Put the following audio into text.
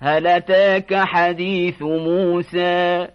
هل أتاك حديث موسى؟